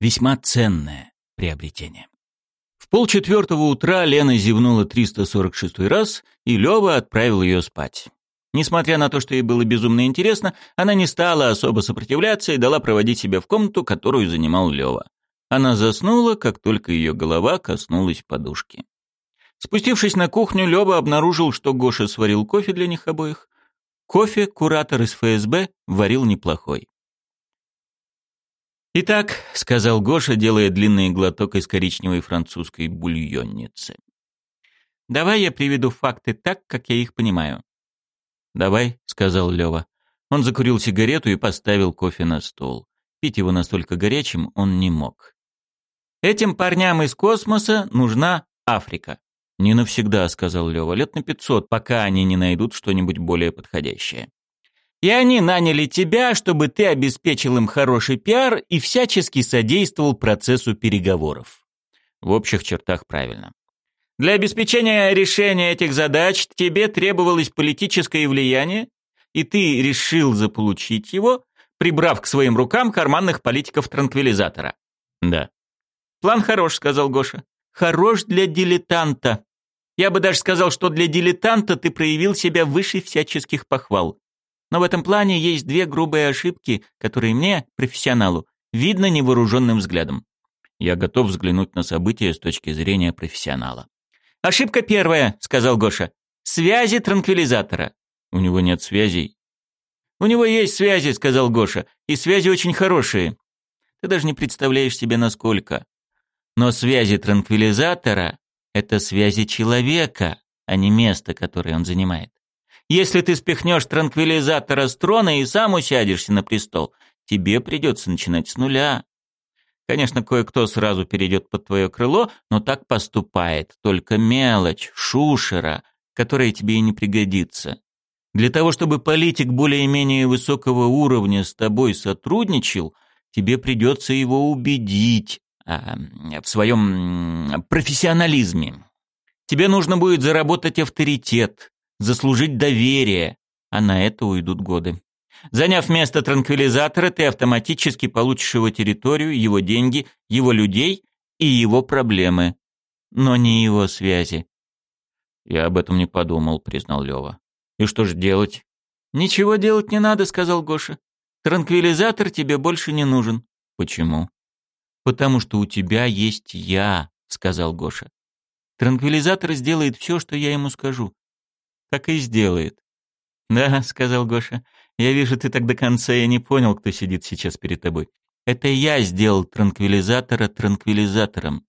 Весьма ценное приобретение. В полчетвертого утра Лена зевнула 346 раз, и Лёва отправил её спать. Несмотря на то, что ей было безумно интересно, она не стала особо сопротивляться и дала проводить себя в комнату, которую занимал Лёва. Она заснула, как только её голова коснулась подушки. Спустившись на кухню, Лёва обнаружил, что Гоша сварил кофе для них обоих. Кофе куратор из ФСБ варил неплохой. «Итак», — сказал Гоша, делая длинный глоток из коричневой французской бульонницы. «Давай я приведу факты так, как я их понимаю». «Давай», — сказал Лёва. Он закурил сигарету и поставил кофе на стол. Пить его настолько горячим он не мог. «Этим парням из космоса нужна Африка». «Не навсегда», — сказал Лёва. «Лет на пятьсот, пока они не найдут что-нибудь более подходящее». И они наняли тебя, чтобы ты обеспечил им хороший пиар и всячески содействовал процессу переговоров. В общих чертах правильно. Для обеспечения решения этих задач тебе требовалось политическое влияние, и ты решил заполучить его, прибрав к своим рукам карманных политиков-транквилизатора. Да. План хорош, сказал Гоша. Хорош для дилетанта. Я бы даже сказал, что для дилетанта ты проявил себя выше всяческих похвал. Но в этом плане есть две грубые ошибки, которые мне, профессионалу, видно невооруженным взглядом. Я готов взглянуть на события с точки зрения профессионала. «Ошибка первая», — сказал Гоша. «Связи транквилизатора». «У него нет связей». «У него есть связи», — сказал Гоша. «И связи очень хорошие. Ты даже не представляешь себе, насколько. Но связи транквилизатора — это связи человека, а не место, которое он занимает. Если ты спихнешь транквилизатора с трона и сам усядешься на престол, тебе придется начинать с нуля. Конечно, кое-кто сразу перейдет под твое крыло, но так поступает только мелочь, шушера, которая тебе и не пригодится. Для того, чтобы политик более-менее высокого уровня с тобой сотрудничал, тебе придется его убедить а, в своем профессионализме. Тебе нужно будет заработать авторитет, заслужить доверие, а на это уйдут годы. Заняв место транквилизатора, ты автоматически получишь его территорию, его деньги, его людей и его проблемы, но не его связи. Я об этом не подумал, признал Лева. И что же делать? Ничего делать не надо, сказал Гоша. Транквилизатор тебе больше не нужен. Почему? Потому что у тебя есть я, сказал Гоша. Транквилизатор сделает все, что я ему скажу так и сделает. «Да», — сказал Гоша, — «я вижу, ты так до конца и не понял, кто сидит сейчас перед тобой. Это я сделал транквилизатора транквилизатором.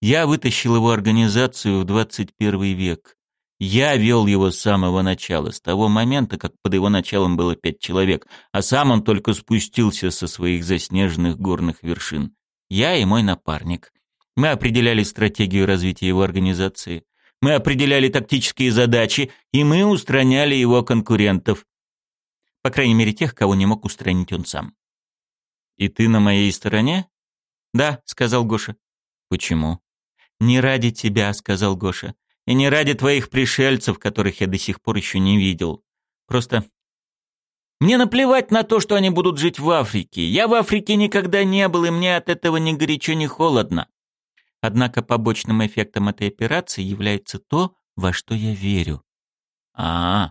Я вытащил его организацию в 21 век. Я вел его с самого начала, с того момента, как под его началом было пять человек, а сам он только спустился со своих заснеженных горных вершин. Я и мой напарник. Мы определяли стратегию развития его организации мы определяли тактические задачи, и мы устраняли его конкурентов. По крайней мере, тех, кого не мог устранить он сам. «И ты на моей стороне?» «Да», — сказал Гоша. «Почему?» «Не ради тебя», — сказал Гоша. «И не ради твоих пришельцев, которых я до сих пор еще не видел. Просто мне наплевать на то, что они будут жить в Африке. Я в Африке никогда не был, и мне от этого ни горячо, ни холодно. Однако побочным эффектом этой операции является то, во что я верю. А, -а, -а.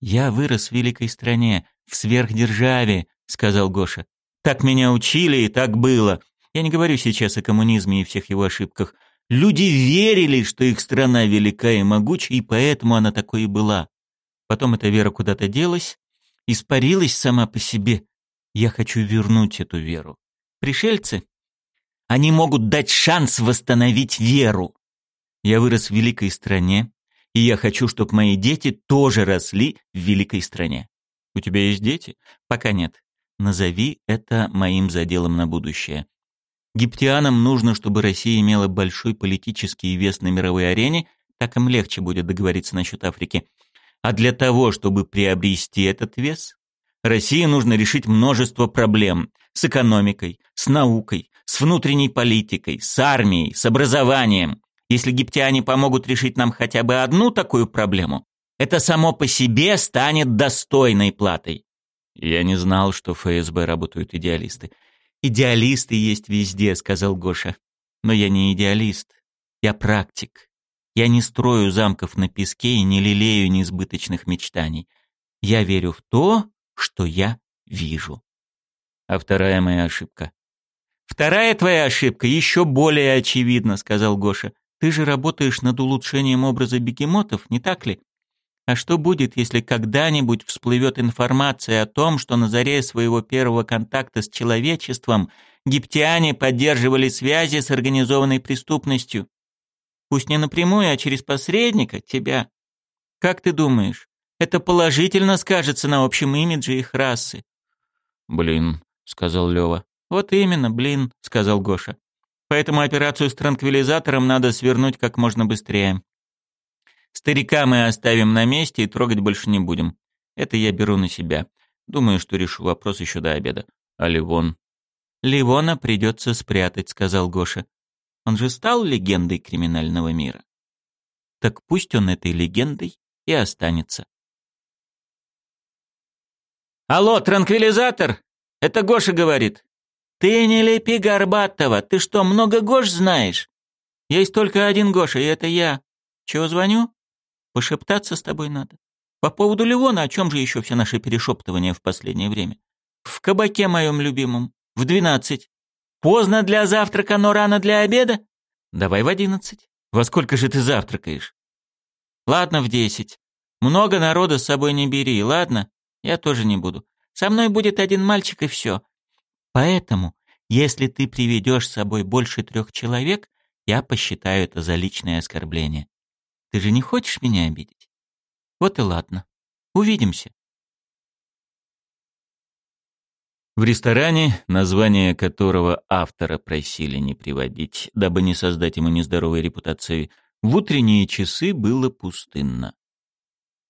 я вырос в великой стране, в сверхдержаве, сказал Гоша. Так меня учили и так было. Я не говорю сейчас о коммунизме и всех его ошибках. Люди верили, что их страна велика и могуча, и поэтому она такой и была. Потом эта вера куда-то делась, испарилась сама по себе. Я хочу вернуть эту веру. Пришельцы они могут дать шанс восстановить веру. Я вырос в великой стране, и я хочу, чтобы мои дети тоже росли в великой стране. У тебя есть дети? Пока нет. Назови это моим заделом на будущее. Египтянам нужно, чтобы Россия имела большой политический вес на мировой арене, так им легче будет договориться насчет Африки. А для того, чтобы приобрести этот вес, России нужно решить множество проблем с экономикой, с наукой, с внутренней политикой, с армией, с образованием. Если египтяне помогут решить нам хотя бы одну такую проблему, это само по себе станет достойной платой. Я не знал, что в ФСБ работают идеалисты. «Идеалисты есть везде», — сказал Гоша. «Но я не идеалист. Я практик. Я не строю замков на песке и не лелею несбыточных мечтаний. Я верю в то, что я вижу». А вторая моя ошибка. «Вторая твоя ошибка еще более очевидна», — сказал Гоша. «Ты же работаешь над улучшением образа бегемотов, не так ли? А что будет, если когда-нибудь всплывет информация о том, что на заре своего первого контакта с человечеством египтяне поддерживали связи с организованной преступностью? Пусть не напрямую, а через посредника, тебя. Как ты думаешь, это положительно скажется на общем имидже их расы? «Блин», — сказал Лёва. «Вот именно, блин», — сказал Гоша. «Поэтому операцию с транквилизатором надо свернуть как можно быстрее. Старика мы оставим на месте и трогать больше не будем. Это я беру на себя. Думаю, что решу вопрос еще до обеда. А Ливон? Ливона придется спрятать, сказал Гоша. Он же стал легендой криминального мира. Так пусть он этой легендой и останется. «Алло, транквилизатор!» Это Гоша говорит. «Ты не лепи Горбатова, ты что, много Гош знаешь?» «Есть только один Гоша, и это я. Чего звоню?» Пошептаться с тобой надо. По поводу Ливона, о чем же еще все наши перешептывания в последнее время? В кабаке моем любимом. В двенадцать. Поздно для завтрака, но рано для обеда? Давай в одиннадцать. Во сколько же ты завтракаешь? Ладно, в десять. Много народа с собой не бери, ладно? Я тоже не буду. Со мной будет один мальчик и все. Поэтому, если ты приведешь с собой больше трех человек, я посчитаю это за личное оскорбление. Ты же не хочешь меня обидеть? Вот и ладно. Увидимся. В ресторане, название которого автора просили не приводить, дабы не создать ему нездоровой репутации, в утренние часы было пустынно.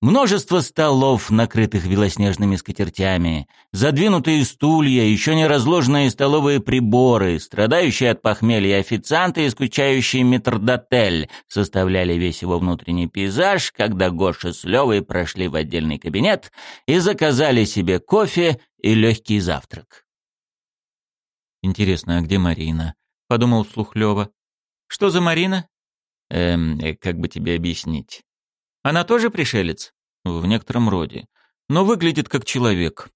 Множество столов, накрытых белоснежными скатертями, задвинутые стулья, еще не разложенные столовые приборы, страдающие от похмелья официанты и скучающий метрдотель составляли весь его внутренний пейзаж, когда Гоша с Левой прошли в отдельный кабинет и заказали себе кофе и легкий завтрак. «Интересно, а где Марина?» — подумал вслух Лева. «Что за Марина?» «Эм, как бы тебе объяснить?» Она тоже пришелец? В некотором роде. Но выглядит как человек.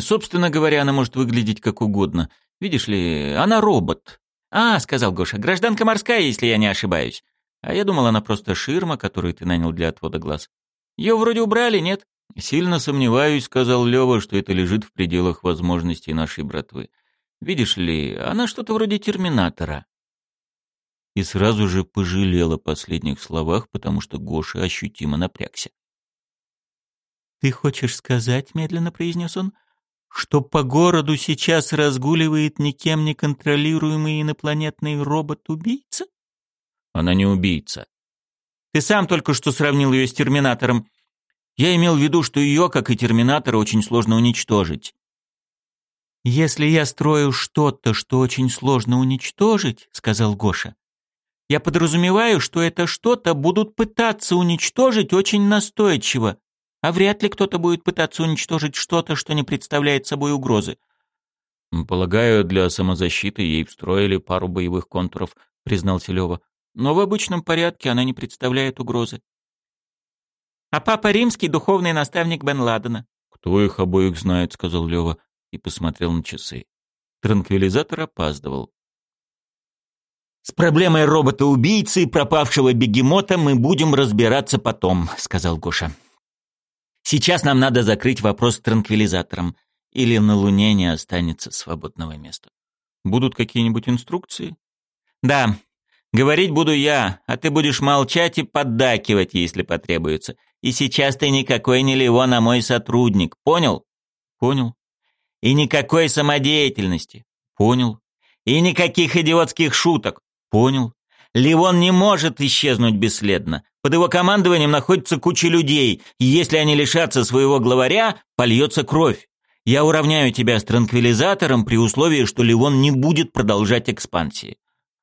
Собственно говоря, она может выглядеть как угодно. Видишь ли, она робот. А, сказал Гоша, гражданка морская, если я не ошибаюсь. А я думал, она просто ширма, которую ты нанял для отвода глаз. Ее вроде убрали, нет? Сильно сомневаюсь, сказал Лева, что это лежит в пределах возможностей нашей братвы. Видишь ли, она что-то вроде терминатора и сразу же пожалел о последних словах, потому что Гоша ощутимо напрягся. «Ты хочешь сказать, — медленно произнес он, — что по городу сейчас разгуливает никем не контролируемый инопланетный робот-убийца?» «Она не убийца». «Ты сам только что сравнил ее с Терминатором. Я имел в виду, что ее, как и Терминатора, очень сложно уничтожить». «Если я строю что-то, что очень сложно уничтожить, — сказал Гоша, я подразумеваю, что это что-то будут пытаться уничтожить очень настойчиво, а вряд ли кто-то будет пытаться уничтожить что-то, что не представляет собой угрозы. «Полагаю, для самозащиты ей встроили пару боевых контуров», — признался Лёва. «Но в обычном порядке она не представляет угрозы». «А папа римский — духовный наставник Бен Ладена». «Кто их обоих знает», — сказал Лёва и посмотрел на часы. Транквилизатор опаздывал. «С проблемой робота-убийцы и пропавшего бегемота мы будем разбираться потом», — сказал Гоша. «Сейчас нам надо закрыть вопрос с транквилизатором, или на Луне не останется свободного места». «Будут какие-нибудь инструкции?» «Да. Говорить буду я, а ты будешь молчать и поддакивать, если потребуется. И сейчас ты никакой не Леон, а мой сотрудник. Понял?» «Понял». «И никакой самодеятельности». «Понял». «И никаких идиотских шуток. Понял. Ливон не может исчезнуть бесследно. Под его командованием находится куча людей, и если они лишатся своего главаря, польется кровь. Я уравняю тебя с транквилизатором при условии, что Ливон не будет продолжать экспансии.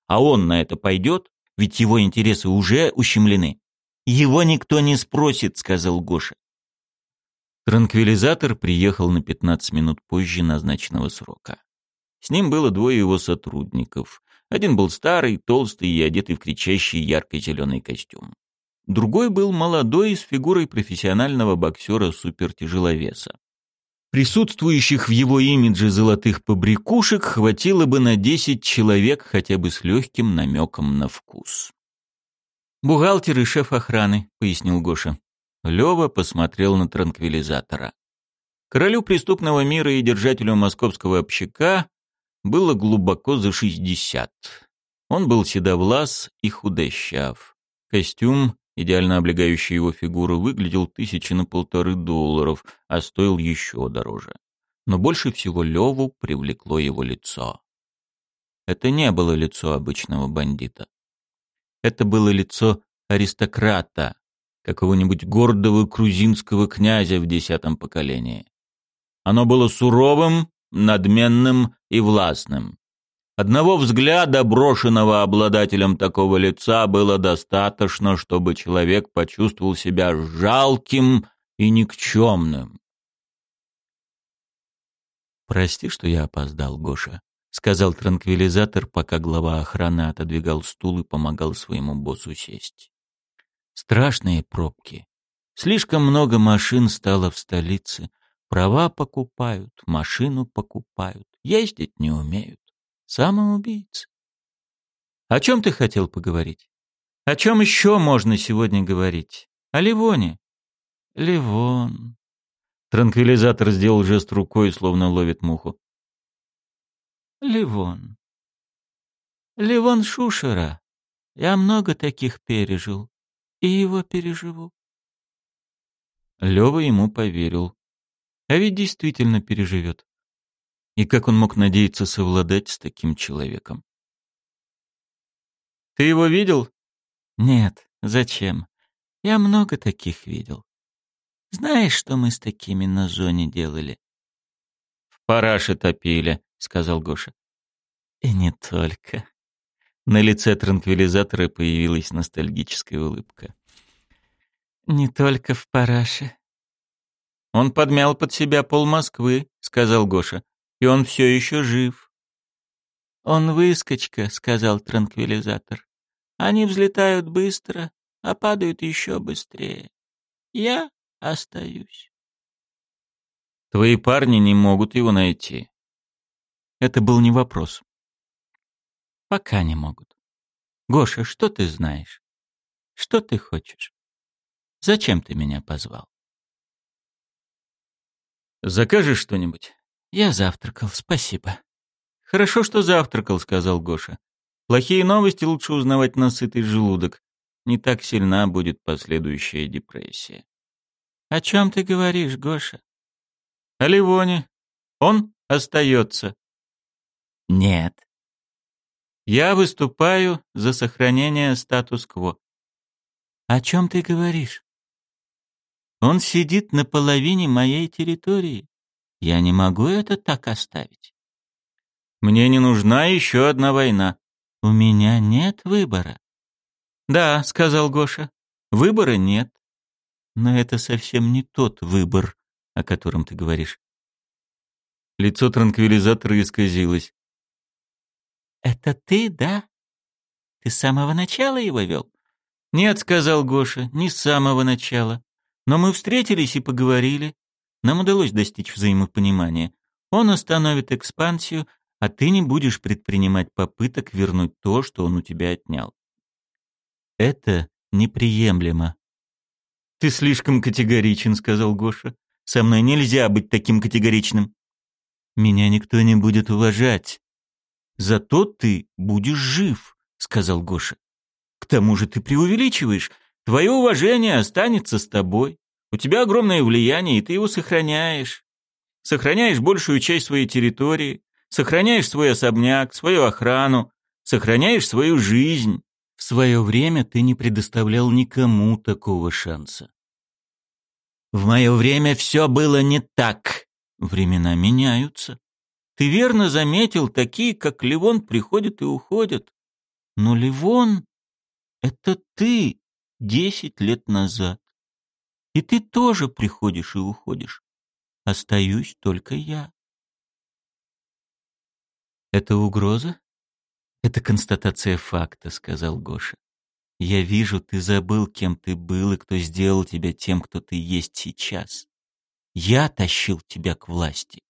А он на это пойдет, ведь его интересы уже ущемлены. Его никто не спросит, сказал Гоша. Транквилизатор приехал на 15 минут позже назначенного срока. С ним было двое его сотрудников. Один был старый, толстый и одетый в кричащий ярко-зеленый костюм. Другой был молодой, с фигурой профессионального боксера-супертяжеловеса. Присутствующих в его имидже золотых побрякушек хватило бы на 10 человек хотя бы с легким намеком на вкус. «Бухгалтер и шеф охраны», — пояснил Гоша. Лёва посмотрел на транквилизатора. Королю преступного мира и держателю московского общака было глубоко за шестьдесят. Он был седовлас и худощав. Костюм, идеально облегающий его фигуру, выглядел тысячи на полторы долларов, а стоил еще дороже. Но больше всего Леву привлекло его лицо. Это не было лицо обычного бандита. Это было лицо аристократа, какого-нибудь гордого грузинского князя в десятом поколении. Оно было суровым, надменным и властным. Одного взгляда, брошенного обладателем такого лица, было достаточно, чтобы человек почувствовал себя жалким и никчемным. «Прости, что я опоздал, Гоша», — сказал транквилизатор, пока глава охраны отодвигал стул и помогал своему боссу сесть. «Страшные пробки. Слишком много машин стало в столице. Права покупают, машину покупают, ездить не умеют. Самоубийцы. О чем ты хотел поговорить? О чем еще можно сегодня говорить? О Ливоне? Ливон. Транквилизатор сделал жест рукой, словно ловит муху. Ливон. Ливон Шушера. Я много таких пережил. И его переживу. Лёва ему поверил. А ведь действительно переживет. И как он мог надеяться совладать с таким человеком? «Ты его видел?» «Нет, зачем? Я много таких видел. Знаешь, что мы с такими на зоне делали?» «В параше топили», — сказал Гоша. «И не только». На лице транквилизатора появилась ностальгическая улыбка. «Не только в параше. «Он подмял под себя пол Москвы», — сказал Гоша. «И он все еще жив». «Он выскочка», — сказал транквилизатор. «Они взлетают быстро, а падают еще быстрее. Я остаюсь». «Твои парни не могут его найти». Это был не вопрос. «Пока не могут. Гоша, что ты знаешь? Что ты хочешь? Зачем ты меня позвал?» Закажешь что-нибудь? Я завтракал, спасибо. Хорошо, что завтракал, сказал Гоша. Плохие новости лучше узнавать на сытый желудок. Не так сильна будет последующая депрессия. О чем ты говоришь, Гоша? О Ливоне. Он остается. Нет. Я выступаю за сохранение статус-кво. О чем ты говоришь? Он сидит на половине моей территории. Я не могу это так оставить. Мне не нужна еще одна война. У меня нет выбора. Да, сказал Гоша. Выбора нет. Но это совсем не тот выбор, о котором ты говоришь. Лицо транквилизатора исказилось. Это ты, да? Ты с самого начала его вел? Нет, сказал Гоша, не с самого начала. Но мы встретились и поговорили. Нам удалось достичь взаимопонимания. Он остановит экспансию, а ты не будешь предпринимать попыток вернуть то, что он у тебя отнял. Это неприемлемо. Ты слишком категоричен, сказал Гоша. Со мной нельзя быть таким категоричным. Меня никто не будет уважать. Зато ты будешь жив, сказал Гоша. К тому же ты преувеличиваешь. Твое уважение останется с тобой. У тебя огромное влияние, и ты его сохраняешь. Сохраняешь большую часть своей территории, сохраняешь свой особняк, свою охрану, сохраняешь свою жизнь. В свое время ты не предоставлял никому такого шанса. В мое время все было не так. Времена меняются. Ты верно заметил, такие, как Ливон, приходят и уходят. Но Ливон — это ты, десять лет назад. И ты тоже приходишь и уходишь. Остаюсь только я. Это угроза? Это констатация факта, сказал Гоша. Я вижу, ты забыл, кем ты был и кто сделал тебя тем, кто ты есть сейчас. Я тащил тебя к власти.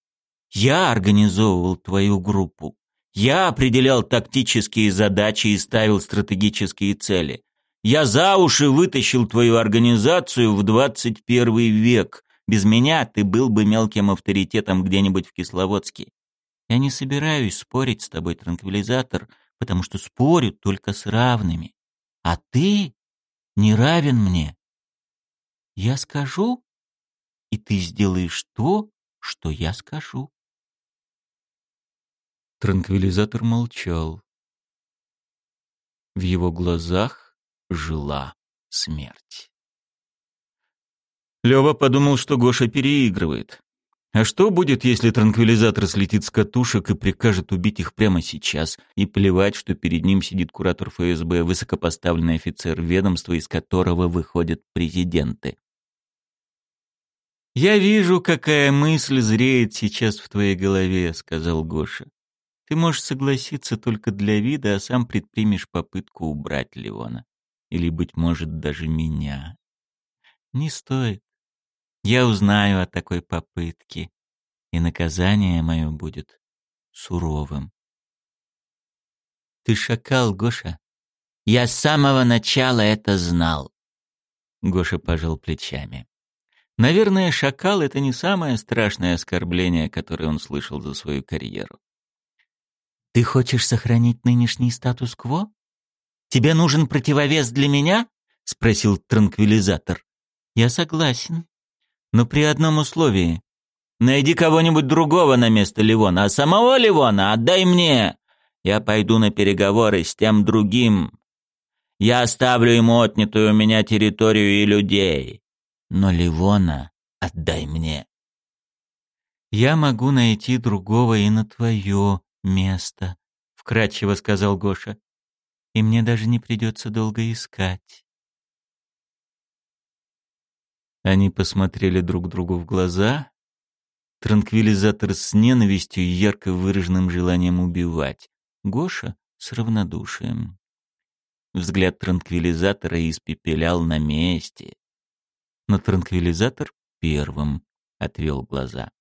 Я организовывал твою группу. Я определял тактические задачи и ставил стратегические цели. Я за уши вытащил твою организацию в 21 век. Без меня ты был бы мелким авторитетом где-нибудь в Кисловодске. Я не собираюсь спорить с тобой, транквилизатор, потому что спорю только с равными. А ты не равен мне. Я скажу, и ты сделаешь то, что я скажу. Транквилизатор молчал. В его глазах жила смерть. Лёва подумал, что Гоша переигрывает. А что будет, если транквилизатор слетит с катушек и прикажет убить их прямо сейчас? И плевать, что перед ним сидит куратор ФСБ, высокопоставленный офицер ведомства, из которого выходят президенты. «Я вижу, какая мысль зреет сейчас в твоей голове», — сказал Гоша. «Ты можешь согласиться только для вида, а сам предпримешь попытку убрать Леона. Или, быть может, даже меня. Не стоит. Я узнаю о такой попытке, и наказание мое будет суровым. Ты шакал, Гоша. Я с самого начала это знал. Гоша пожал плечами. Наверное, шакал — это не самое страшное оскорбление, которое он слышал за свою карьеру. «Ты хочешь сохранить нынешний статус-кво? Тебе нужен противовес для меня?» — спросил транквилизатор. «Я согласен но при одном условии. Найди кого-нибудь другого на место Ливона, а самого Ливона отдай мне. Я пойду на переговоры с тем другим. Я оставлю ему отнятую у меня территорию и людей. Но Ливона отдай мне. Я могу найти другого и на твое место, вкратчиво сказал Гоша. И мне даже не придется долго искать. Они посмотрели друг другу в глаза. Транквилизатор с ненавистью и ярко выраженным желанием убивать. Гоша с равнодушием. Взгляд транквилизатора испепелял на месте. Но транквилизатор первым отвел глаза.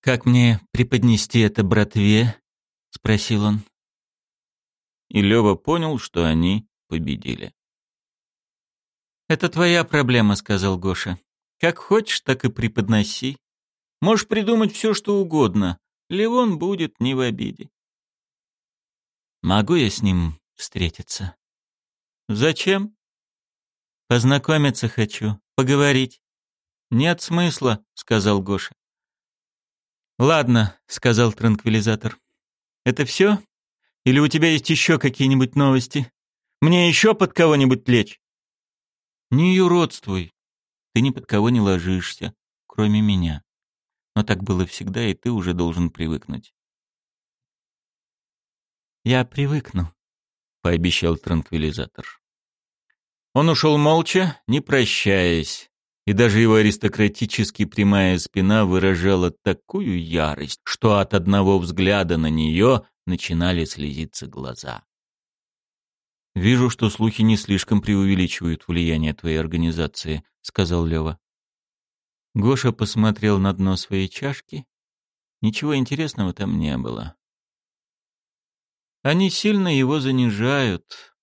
«Как мне преподнести это братве?» — спросил он. И Лёва понял, что они победили. «Это твоя проблема», — сказал Гоша. «Как хочешь, так и преподноси. Можешь придумать все, что угодно. Левон будет не в обиде». «Могу я с ним встретиться?» «Зачем?» «Познакомиться хочу, поговорить». «Нет смысла», — сказал Гоша. «Ладно», — сказал транквилизатор. «Это все? Или у тебя есть еще какие-нибудь новости? Мне еще под кого-нибудь лечь?» Не юродствуй. Ты ни под кого не ложишься, кроме меня. Но так было всегда, и ты уже должен привыкнуть. Я привыкну, пообещал транквилизатор. Он ушел молча, не прощаясь, и даже его аристократически прямая спина выражала такую ярость, что от одного взгляда на нее начинали слезиться глаза. «Вижу, что слухи не слишком преувеличивают влияние твоей организации», — сказал Лева. Гоша посмотрел на дно своей чашки. Ничего интересного там не было. Они сильно его занижают.